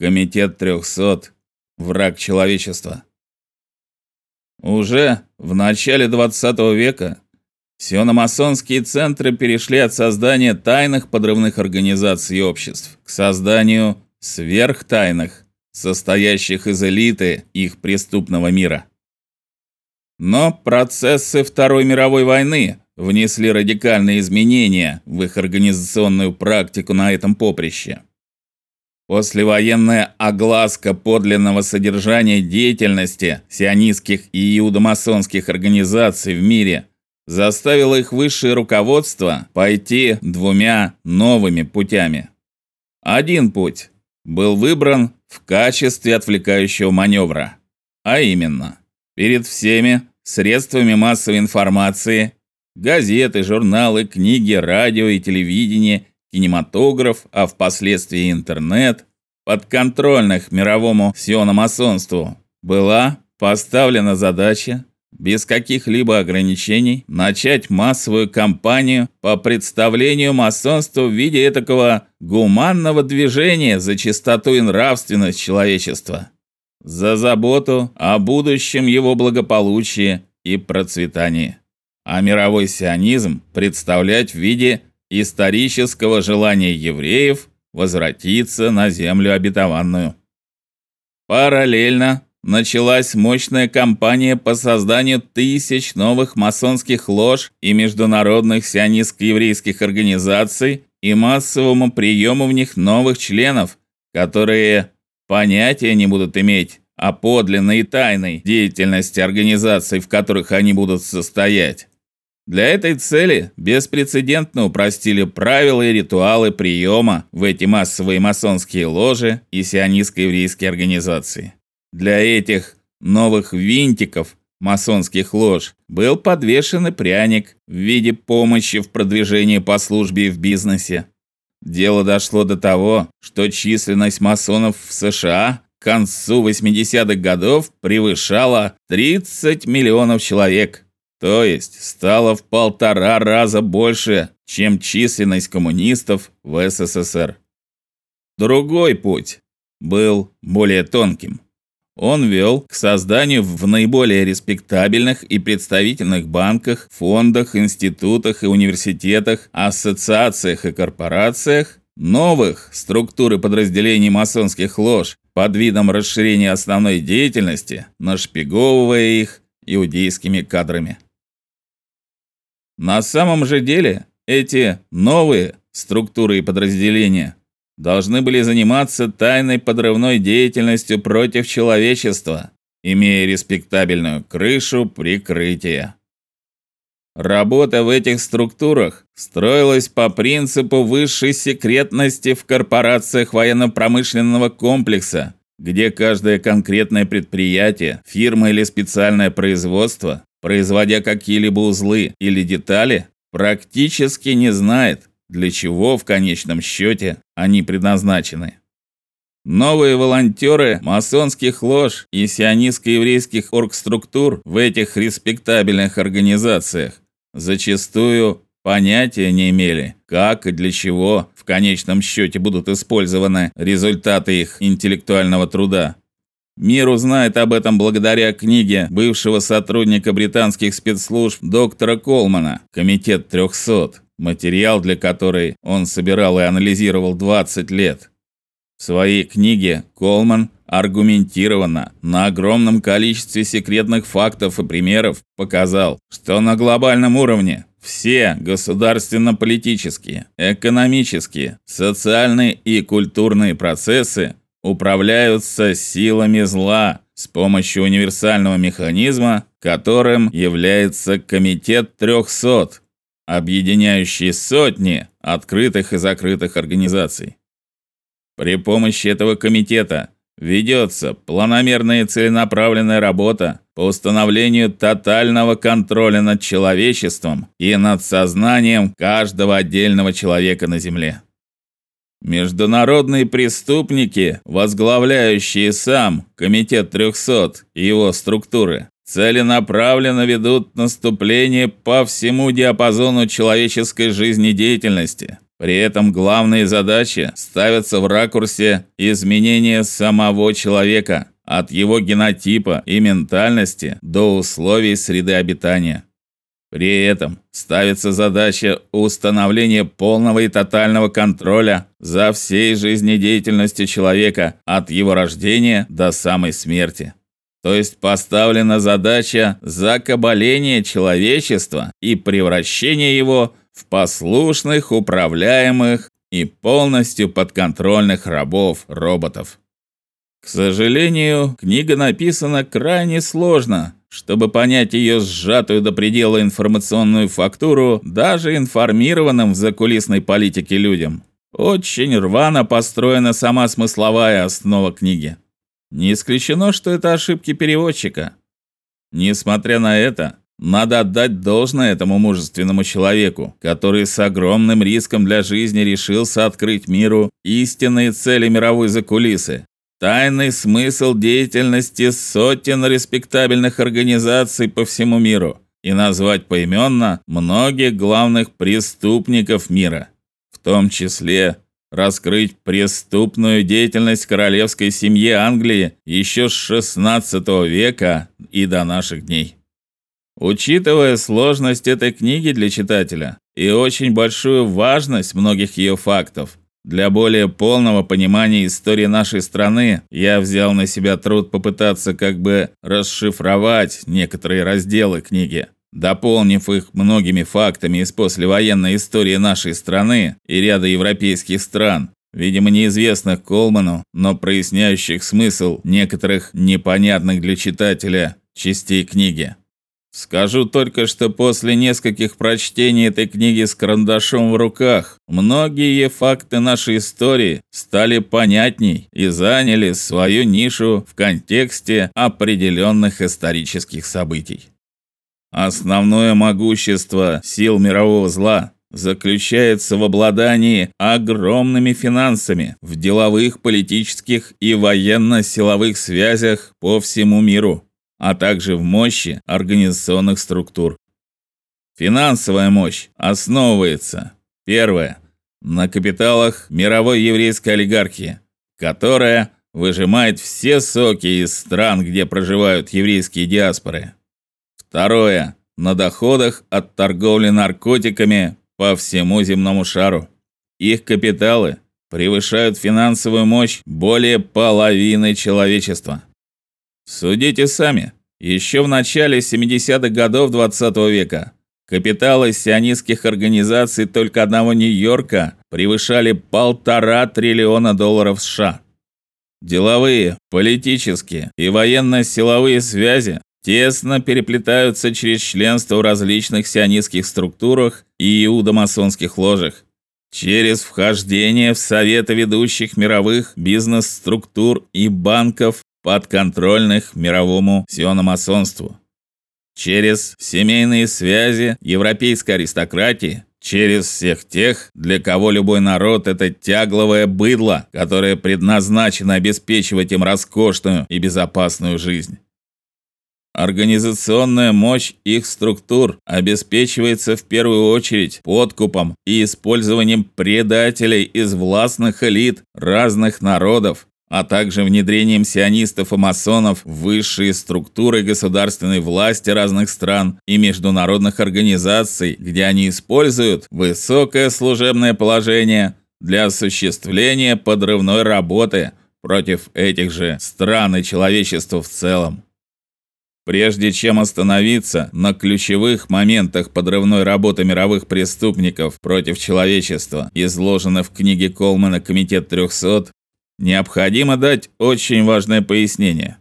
Комитет 300 враг человечества. Уже в начале 20 века сиономасонские центры перешли от создания тайных подрывных организаций и обществ к созданию сверхтайных, состоящих из элиты их преступного мира. Но процессы Второй мировой войны внесли радикальные изменения в их организационную практику на этом поприще. Послевоенная огласка подлинного содержания деятельности сионистских и иудомасонских организаций в мире заставила их высшее руководство пойти двумя новыми путями. Один путь был выбран в качестве отвлекающего маневра, а именно, перед всеми средствами массовой информации, газеты, журналы, книги, радио и телевидение кинематограф, а впоследствии интернет, подконтрольных мировому сиономасонству, была поставлена задача без каких-либо ограничений начать массовую кампанию по представлению масонства в виде такого гуманного движения за чистоту и нравственность человечества, за заботу о будущем его благополучии и процветании. А мировой сионизм представлять в виде исторического желания евреев возвратиться на землю обетованную. Параллельно началась мощная кампания по созданию тысяч новых масонских лож и международных сионистско-еврейских организаций и массовому приему в них новых членов, которые понятия не будут иметь о подлинной и тайной деятельности организаций, в которых они будут состоять. Для этой цели беспрецедентно упростили правила и ритуалы приема в эти массовые масонские ложи и сионистско-еврейские организации. Для этих новых винтиков масонских лож был подвешен и пряник в виде помощи в продвижении по службе и в бизнесе. Дело дошло до того, что численность масонов в США к концу 80-х годов превышала 30 миллионов человек. То есть стало в полтора раза больше, чем численность коммунистов в СССР. Другой путь был более тонким. Он вел к созданию в наиболее респектабельных и представительных банках, фондах, институтах и университетах, ассоциациях и корпорациях новых структур и подразделений масонских лож под видом расширения основной деятельности, нашпиговывая их иудейскими кадрами. На самом же деле, эти новые структуры и подразделения должны были заниматься тайной подрывной деятельностью против человечества, имея респектабельную крышу прикрытия. Работа в этих структурах строилась по принципу высшей секретности в корпорациях военно-промышленного комплекса, где каждое конкретное предприятие, фирма или специальное производство производя какие-либо узлы или детали, практически не знает, для чего в конечном счете они предназначены. Новые волонтеры масонских лож и сионистско-еврейских оргструктур в этих респектабельных организациях зачастую понятия не имели, как и для чего в конечном счете будут использованы результаты их интеллектуального труда. Мир узнает об этом благодаря книге бывшего сотрудника британских спецслужб доктора Колмана Комитет 300, материал для которой он собирал и анализировал 20 лет. В своей книге Колман аргументированно на огромном количестве секретных фактов и примеров показал, что на глобальном уровне все государственно-политические, экономические, социальные и культурные процессы управляются силами зла с помощью универсального механизма, которым является комитет 300, объединяющий сотни открытых и закрытых организаций. При помощи этого комитета ведется планомерная и целенаправленная работа по установлению тотального контроля над человечеством и над сознанием каждого отдельного человека на земле. Международные преступники, возглавляющие сам комитет 300 и его структуры, целенаправленно ведут наступление по всему диапазону человеческой жизнедеятельности, При этом главные задачи ставятся в ракурсе изменения самого человека от его генотипа и ментальности до условий среды обитания. При этом ставится задача установления полного и тотального контроля за всей жизнедеятельностью человека от его рождения до самой смерти. То есть поставлена задача закабаления человечества и превращения его в послушных, управляемых и полностью подконтрольных рабов-роботов. К сожалению, книга написана крайне сложно, чтобы понять ее сжатую до предела информационную фактуру даже информированным в закулисной политике людям. Очень рвано построена сама смысловая основа книги. Не исключено, что это ошибки переводчика. Несмотря на это, надо отдать должное этому мужественному человеку, который с огромным риском для жизни решился открыть миру истинные цели мировой закулисы, тайный смысл деятельности сотен респектабельных организаций по всему миру. И назвать поименно многих главных преступников мира, в том числе раскрыть преступную деятельность королевской семьи Англии еще с XVI века и до наших дней. Учитывая сложность этой книги для читателя и очень большую важность многих ее фактов, для более полного понимания истории нашей страны я взял на себя труд попытаться как бы расшифровать некоторые разделы книги дополнив их многими фактами из послевоенной истории нашей страны и ряда европейских стран, видимо, неизвестных Колману, но проясняющих смысл некоторых непонятных для читателя частей книги. Скажу только, что после нескольких прочтений этой книги с карандашом в руках, многие факты нашей истории стали понятней и заняли свою нишу в контексте определенных исторических событий. Основное могущество сил мирового зла заключается в обладании огромными финансами в деловых, политических и военно-силовых связях по всему миру, а также в мощи организационных структур. Финансовая мощь основывается первое на капиталах мировой еврейской олигархии, которая выжимает все соки из стран, где проживают еврейские диаспоры. Второе на доходах от торговли наркотиками по всему земному шару. Их капиталы превышают финансовую мощь более половины человечества. Судите сами. Еще в начале 70-х годов 20 -го века капиталы сионистских организаций только одного Нью-Йорка превышали полтора триллиона долларов США. Деловые, политические и военно-силовые связи тесно переплетаются через членство в различных сионистских структурах и иудомасонских ложах, через вхождение в советы ведущих мировых бизнес-структур и банков, подконтрольных мировому сиономасонству, через семейные связи европейской аристократии, через всех тех, для кого любой народ это тягловое быдло, которое предназначено обеспечивать им роскошную и безопасную жизнь. Организационная мощь их структур обеспечивается в первую очередь подкупом и использованием предателей из властных элит разных народов, а также внедрением сионистов и масонов в высшие структуры государственной власти разных стран и международных организаций, где они используют высокое служебное положение для осуществления подрывной работы против этих же стран и человечества в целом. Прежде чем остановиться на ключевых моментах подрывной работы мировых преступников против человечества, изложенных в книге Колмана Комитет 300, необходимо дать очень важное пояснение.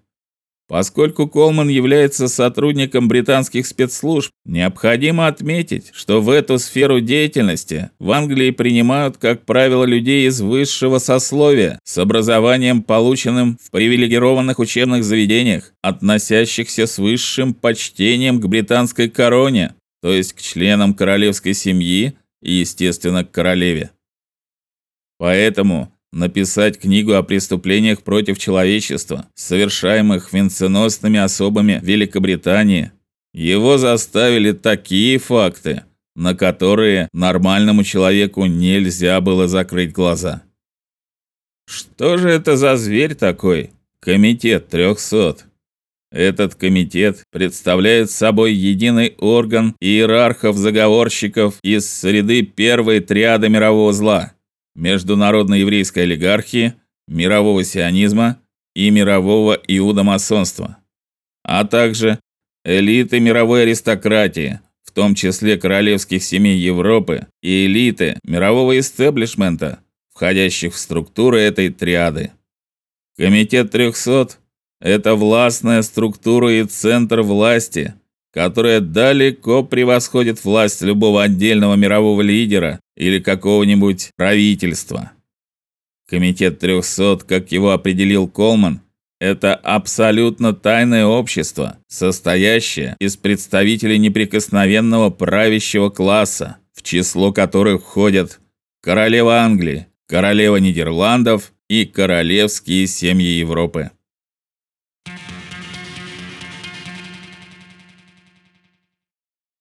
Поскольку Колман является сотрудником британских спецслужб, необходимо отметить, что в эту сферу деятельности в Англии принимают, как правило, людей из высшего сословия с образованием, полученным в привилегированных учебных заведениях, относящихся с высшим почтением к британской короне, то есть к членам королевской семьи и, естественно, к королеве. Поэтому написать книгу о преступлениях против человечества, совершаемых венценосными особами Великобритании. Его заставили такие факты, на которые нормальному человеку нельзя было закрыть глаза. Что же это за зверь такой? Комитет 300. Этот комитет представляет собой единый орган иерархов-заговорщиков из среды первой триады мирового зла: международной еврейской олигархии, мирового сионизма и мирового иудомасонства, а также элиты мировой аристократии, в том числе королевских семей Европы и элиты мирового истеблишмента, входящих в структуры этой триады. Комитет 300 это властная структура и центр власти, которая далеко превосходит власть любого отдельного мирового лидера или какого-нибудь правительства. Комитет 300, как его определил Колман, это абсолютно тайное общество, состоящее из представителей неприкосновенного правящего класса, в число которых входят королева Англии, королева Нидерландов и королевские семьи Европы.